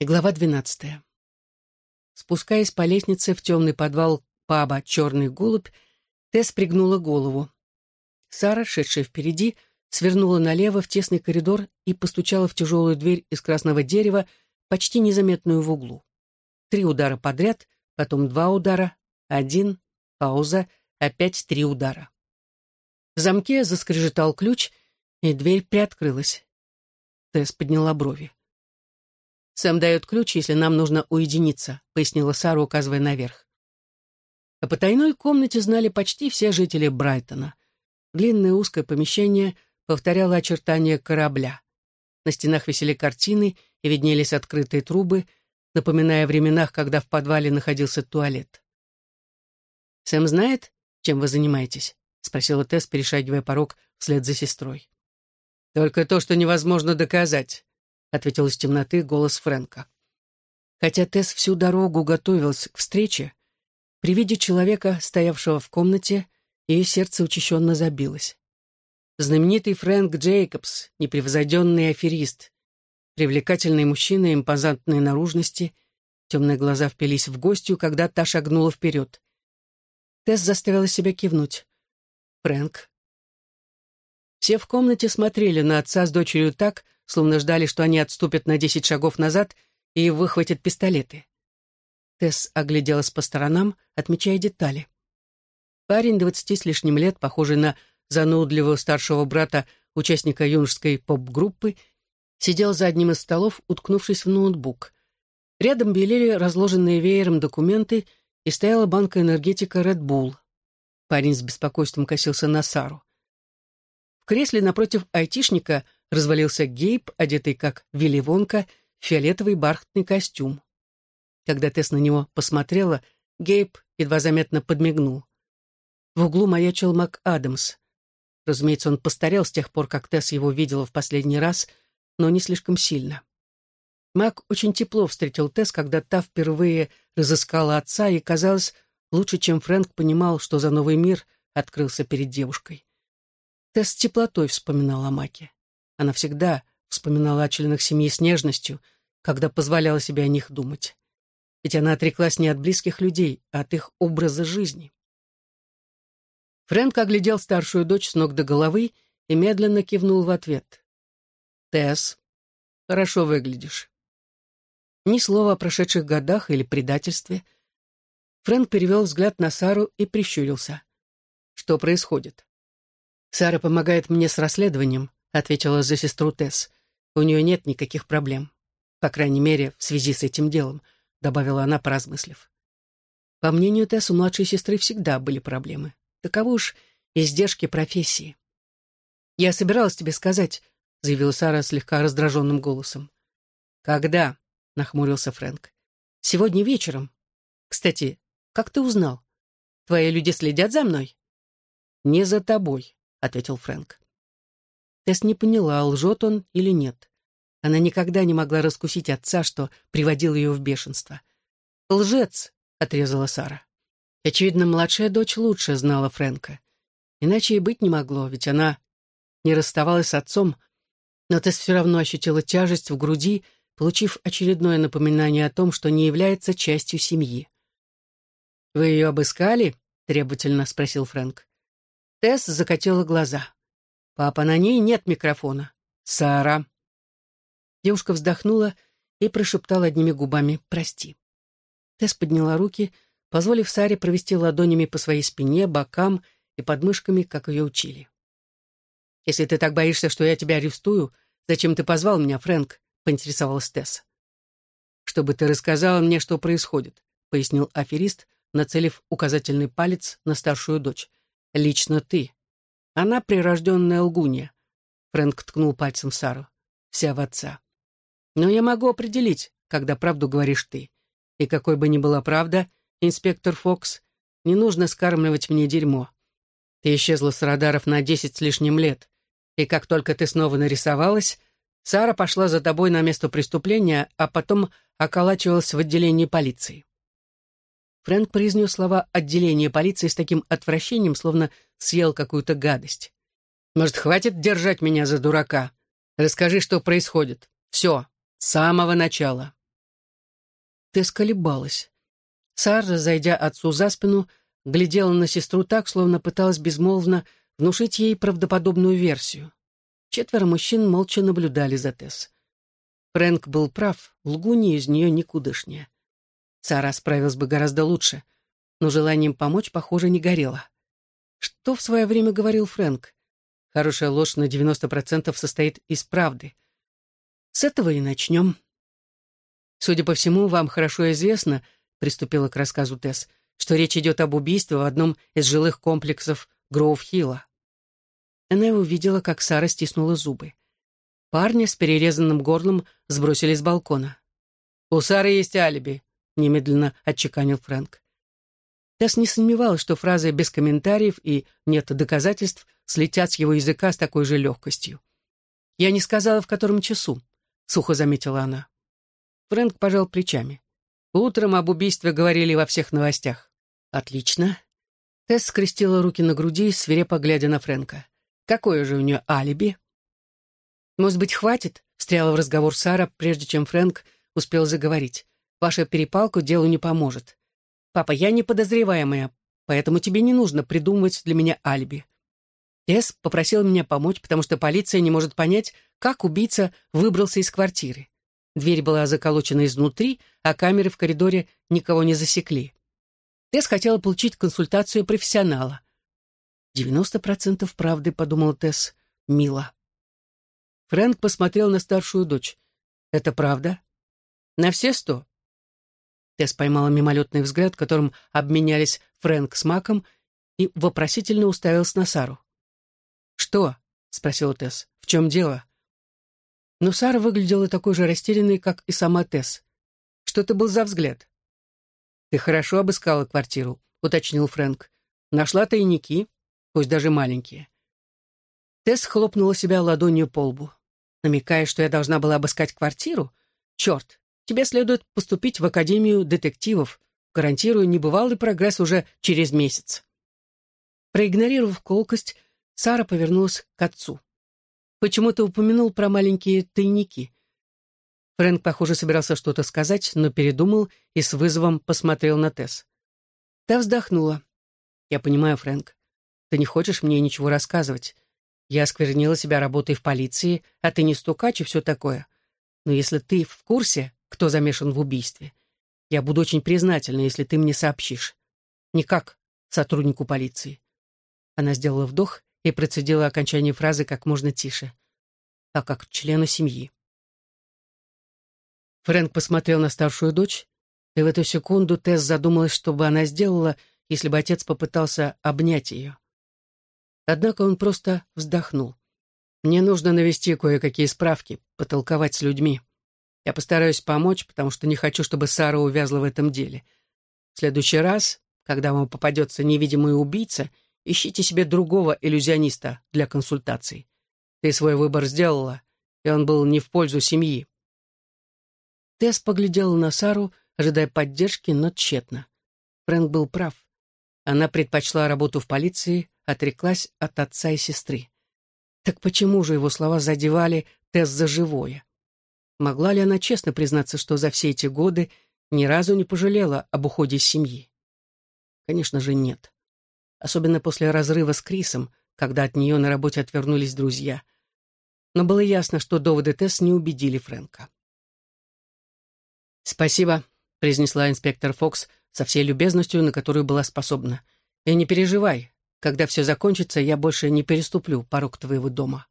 И глава двенадцатая. Спускаясь по лестнице в темный подвал паба «Черный голубь», Тесс пригнула голову. Сара, шедшая впереди, свернула налево в тесный коридор и постучала в тяжелую дверь из красного дерева, почти незаметную в углу. Три удара подряд, потом два удара, один, пауза, опять три удара. В замке заскрежетал ключ, и дверь приоткрылась. Тесс подняла брови. «Сэм дает ключ, если нам нужно уединиться», — пояснила Сара, указывая наверх. О потайной комнате знали почти все жители Брайтона. Длинное узкое помещение повторяло очертания корабля. На стенах висели картины и виднелись открытые трубы, напоминая о временах, когда в подвале находился туалет. «Сэм знает, чем вы занимаетесь?» — спросила Тесс, перешагивая порог вслед за сестрой. «Только то, что невозможно доказать», — ответил из темноты голос Фрэнка. Хотя Тесс всю дорогу готовилась к встрече, при виде человека, стоявшего в комнате, ее сердце учащенно забилось. Знаменитый Фрэнк Джейкобс, непревзойденный аферист, привлекательный мужчина импозантной наружности, темные глаза впились в гостью, когда та шагнула вперед. Тесс заставила себя кивнуть. «Фрэнк». Все в комнате смотрели на отца с дочерью так, словно ждали, что они отступят на десять шагов назад и выхватят пистолеты. Тесс огляделась по сторонам, отмечая детали. Парень двадцати с лишним лет, похожий на занудливого старшего брата участника юношеской поп-группы, сидел за одним из столов, уткнувшись в ноутбук. Рядом белели разложенные веером документы и стояла банка энергетика Red Bull. Парень с беспокойством косился на Сару. В кресле напротив айтишника — развалился Гейб, одетый как Вилли Вонка, в фиолетовый бархатный костюм. Когда Тесс на него посмотрела, Гейб едва заметно подмигнул. В углу маячил Мак Адамс. Разумеется, он постарел с тех пор, как Тесс его видела в последний раз, но не слишком сильно. Мак очень тепло встретил Тесс, когда та впервые разыскала отца, и, казалось, лучше, чем Фрэнк понимал, что за новый мир открылся перед девушкой. Тесс с теплотой вспоминала о Маке. Она всегда вспоминала о членах семьи с нежностью, когда позволяла себе о них думать. Ведь она отреклась не от близких людей, а от их образа жизни. Фрэнк оглядел старшую дочь с ног до головы и медленно кивнул в ответ. «Тесс, хорошо выглядишь». Ни слова о прошедших годах или предательстве. Фрэнк перевел взгляд на Сару и прищурился. «Что происходит?» «Сара помогает мне с расследованием», — ответила за сестру Тесс. «У нее нет никаких проблем. По крайней мере, в связи с этим делом», — добавила она, поразмыслив. По мнению Тесс, у младшей сестры всегда были проблемы. Таковы уж издержки профессии. «Я собиралась тебе сказать», — заявила Сара слегка раздраженным голосом. «Когда?» — нахмурился Фрэнк. «Сегодня вечером. Кстати, как ты узнал? Твои люди следят за мной?» «Не за тобой», — ответил Фрэнк. Тесс не поняла, лжет он или нет. Она никогда не могла раскусить отца, что приводил ее в бешенство. «Лжец!» — отрезала Сара. Очевидно, младшая дочь лучше знала Фрэнка. Иначе и быть не могло, ведь она не расставалась с отцом, но Тесс все равно ощутила тяжесть в груди, получив очередное напоминание о том, что не является частью семьи. «Вы ее обыскали?» — требовательно спросил Фрэнк. Тесс закатила глаза. «Папа, на ней нет микрофона. Сара». Девушка вздохнула и прошептала одними губами «Прости». Тесс подняла руки, позволив Саре провести ладонями по своей спине, бокам и подмышками, как ее учили. «Если ты так боишься, что я тебя арестую, зачем ты позвал меня, Фрэнк?» — поинтересовалась Тесс. «Чтобы ты рассказала мне, что происходит», — пояснил аферист, нацелив указательный палец на старшую дочь. «Лично ты. Она прирожденная лгунья. Фрэнк ткнул пальцем в Сару. Вся в отца. Но я могу определить, когда правду говоришь ты. И какой бы ни была правда, инспектор Фокс, не нужно скармливать мне дерьмо. Ты исчезла с радаров на десять с лишним лет. И как только ты снова нарисовалась, Сара пошла за тобой на место преступления, а потом околачивалась в отделении полиции. Фрэнк произнес слова отделения полиции с таким отвращением, словно съел какую-то гадость. «Может, хватит держать меня за дурака? Расскажи, что происходит. Все, с самого начала». Тесс колебалась. Сара, зайдя отцу за спину, глядела на сестру так, словно пыталась безмолвно внушить ей правдоподобную версию. Четверо мужчин молча наблюдали за Тесс. Фрэнк был прав, лгунья из нее никудышняя. Сара справилась бы гораздо лучше, но желанием помочь, похоже, не горело. Что в свое время говорил Фрэнк? Хорошая ложь на 90% состоит из правды. С этого и начнем. Судя по всему, вам хорошо известно, приступила к рассказу Тесс, что речь идет об убийстве в одном из жилых комплексов Гроув-Хилла. Она увидела, как Сара стиснула зубы. Парня с перерезанным горлом сбросили с балкона. «У Сары есть алиби», — немедленно отчеканил Фрэнк. Тесс не сомневалась, что фразы «без комментариев» и «нет доказательств» слетят с его языка с такой же легкостью. «Я не сказала, в котором часу», — сухо заметила она. Фрэнк пожал плечами. «Утром об убийстве говорили во всех новостях». «Отлично». Тесс скрестила руки на груди, свирепо глядя на Фрэнка. «Какое же у нее алиби?» «Может быть, хватит?» — встряла в разговор Сара, прежде чем Фрэнк успел заговорить. «Ваша перепалка делу не поможет. «Папа, я не подозреваемая, поэтому тебе не нужно придумывать для меня алиби». Тесс попросил меня помочь, потому что полиция не может понять, как убийца выбрался из квартиры. Дверь была заколочена изнутри, а камеры в коридоре никого не засекли. Тесс хотела получить консультацию профессионала. «Девяносто процентов правды», — подумал Тесс, — «мило». Фрэнк посмотрел на старшую дочь. «Это правда?» «На все сто?» Тесс поймала мимолетный взгляд, которым обменялись Фрэнк с Маком, и вопросительно уставилась на Сару. «Что?» — спросила Тесс. «В чем дело?» Но Сара выглядела такой же растерянной, как и сама Тесс. «Что это был за взгляд?» «Ты хорошо обыскала квартиру», — уточнил Фрэнк. «Нашла тайники, пусть даже маленькие». Тесс хлопнула себя ладонью по лбу. намекая, что я должна была обыскать квартиру? Черт, Тебе следует поступить в Академию детективов. Гарантирую небывалый прогресс уже через месяц». Проигнорировав колкость, Сара повернулась к отцу. «Почему ты упомянул про маленькие тайники?» Фрэнк, похоже, собирался что-то сказать, но передумал и с вызовом посмотрел на Тесс. Та вздохнула. «Я понимаю, Фрэнк. Ты не хочешь мне ничего рассказывать. Я осквернила себя работой в полиции, а ты не стукач и все такое. Но если ты в курсе, кто замешан в убийстве. Я буду очень признательна, если ты мне сообщишь. Не как сотруднику полиции. Она сделала вдох и процедила окончание фразы как можно тише. А как члену семьи. Фрэнк посмотрел на старшую дочь, и в эту секунду Тесс задумалась, что бы она сделала, если бы отец попытался обнять ее. Однако он просто вздохнул. «Мне нужно навести кое-какие справки, потолковать с людьми». Я постараюсь помочь, потому что не хочу, чтобы Сара увязла в этом деле. В следующий раз, когда вам попадется невидимый убийца, ищите себе другого иллюзиониста для консультаций. Ты свой выбор сделала, и он был не в пользу семьи. Тесс поглядела на Сару, ожидая поддержки, но тщетно. Фрэнк был прав. Она предпочла работу в полиции, отреклась от отца и сестры. Так почему же его слова задевали Тесс за живое? Могла ли она честно признаться, что за все эти годы ни разу не пожалела об уходе из семьи? Конечно же, нет. Особенно после разрыва с Крисом, когда от нее на работе отвернулись друзья. Но было ясно, что доводы Тесс не убедили Фрэнка. «Спасибо», — произнесла инспектор Фокс со всей любезностью, на которую была способна. «И не переживай, когда все закончится, я больше не переступлю порог твоего дома».